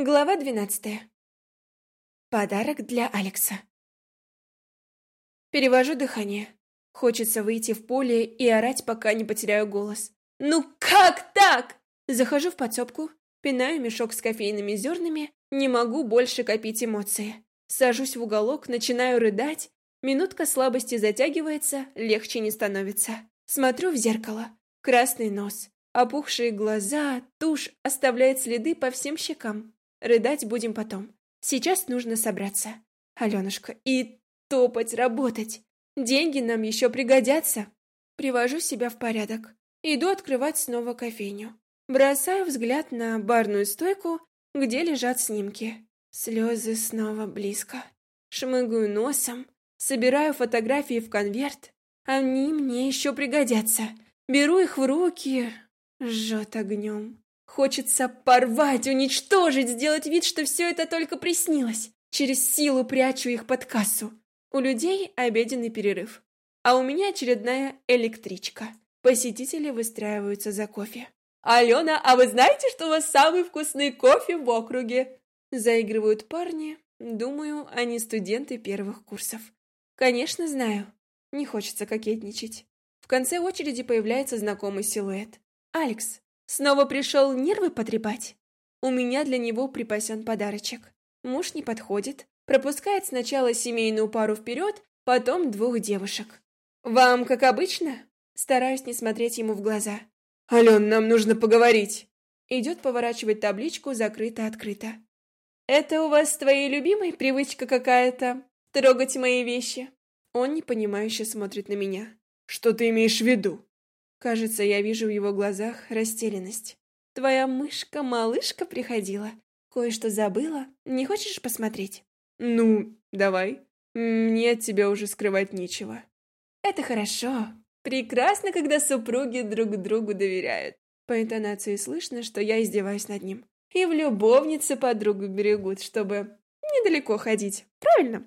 Глава двенадцатая. Подарок для Алекса. Перевожу дыхание. Хочется выйти в поле и орать, пока не потеряю голос. «Ну как так?» Захожу в подсобку, пинаю мешок с кофейными зернами, не могу больше копить эмоции. Сажусь в уголок, начинаю рыдать. Минутка слабости затягивается, легче не становится. Смотрю в зеркало. Красный нос, опухшие глаза, тушь оставляет следы по всем щекам. Рыдать будем потом. Сейчас нужно собраться. Аленушка, и топать, работать. Деньги нам еще пригодятся. Привожу себя в порядок. Иду открывать снова кофейню. Бросаю взгляд на барную стойку, где лежат снимки. Слезы снова близко. Шмыгаю носом, собираю фотографии в конверт. Они мне еще пригодятся. Беру их в руки, жжет огнем. Хочется порвать, уничтожить, сделать вид, что все это только приснилось. Через силу прячу их под кассу. У людей обеденный перерыв. А у меня очередная электричка. Посетители выстраиваются за кофе. «Алена, а вы знаете, что у вас самый вкусный кофе в округе?» Заигрывают парни. Думаю, они студенты первых курсов. Конечно, знаю. Не хочется кокетничать. В конце очереди появляется знакомый силуэт. «Алекс, Снова пришел нервы потрепать? У меня для него припасен подарочек. Муж не подходит, пропускает сначала семейную пару вперед, потом двух девушек. «Вам как обычно?» Стараюсь не смотреть ему в глаза. «Ален, нам нужно поговорить!» Идет поворачивать табличку «Закрыто-открыто». «Это у вас твоей любимой привычка какая-то? Трогать мои вещи?» Он непонимающе смотрит на меня. «Что ты имеешь в виду?» Кажется, я вижу в его глазах растерянность. «Твоя мышка-малышка приходила. Кое-что забыла. Не хочешь посмотреть?» «Ну, давай. Мне от тебя уже скрывать нечего». «Это хорошо. Прекрасно, когда супруги друг другу доверяют». По интонации слышно, что я издеваюсь над ним. И в любовнице подругу берегут, чтобы недалеко ходить. Правильно?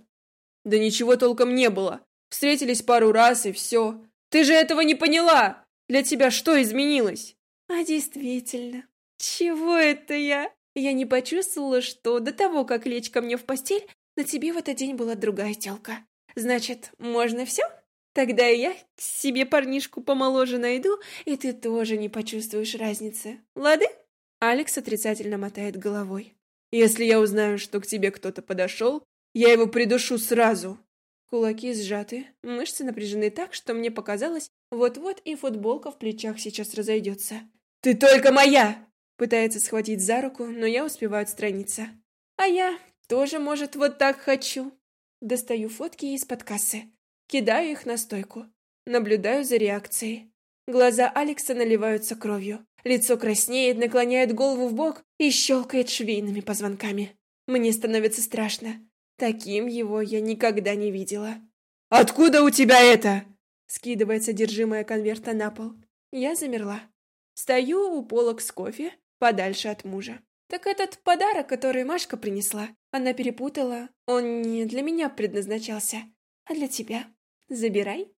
Да ничего толком не было. Встретились пару раз и все. Ты же этого не поняла! Для тебя что изменилось?» «А действительно, чего это я?» Я не почувствовала, что до того, как лечь ко мне в постель, на тебе в этот день была другая телка. Значит, можно все? Тогда я себе парнишку помоложе найду, и ты тоже не почувствуешь разницы. Лады?» Алекс отрицательно мотает головой. «Если я узнаю, что к тебе кто-то подошел, я его придушу сразу!» Кулаки сжаты, мышцы напряжены так, что мне показалось, вот-вот и футболка в плечах сейчас разойдется. «Ты только моя!» Пытается схватить за руку, но я успеваю отстраниться. «А я тоже, может, вот так хочу!» Достаю фотки из-под кассы. Кидаю их на стойку. Наблюдаю за реакцией. Глаза Алекса наливаются кровью. Лицо краснеет, наклоняет голову в бок и щелкает швейными позвонками. Мне становится страшно. Таким его я никогда не видела. «Откуда у тебя это?» Скидывает содержимое конверта на пол. Я замерла. Стою у полок с кофе, подальше от мужа. Так этот подарок, который Машка принесла, она перепутала. Он не для меня предназначался, а для тебя. Забирай.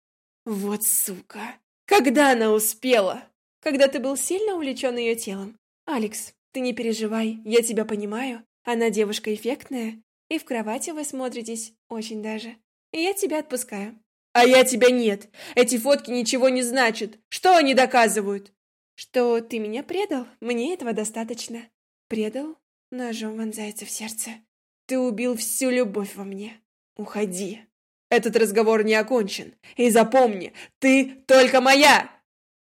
Вот сука. Когда она успела? Когда ты был сильно увлечен ее телом. Алекс, ты не переживай, я тебя понимаю. Она девушка эффектная, и в кровати вы смотритесь очень даже. И я тебя отпускаю. А я тебя нет. Эти фотки ничего не значат. Что они доказывают? Что ты меня предал? Мне этого достаточно. Предал? Ножом вонзается в сердце. Ты убил всю любовь во мне. Уходи. Этот разговор не окончен. И запомни, ты только моя!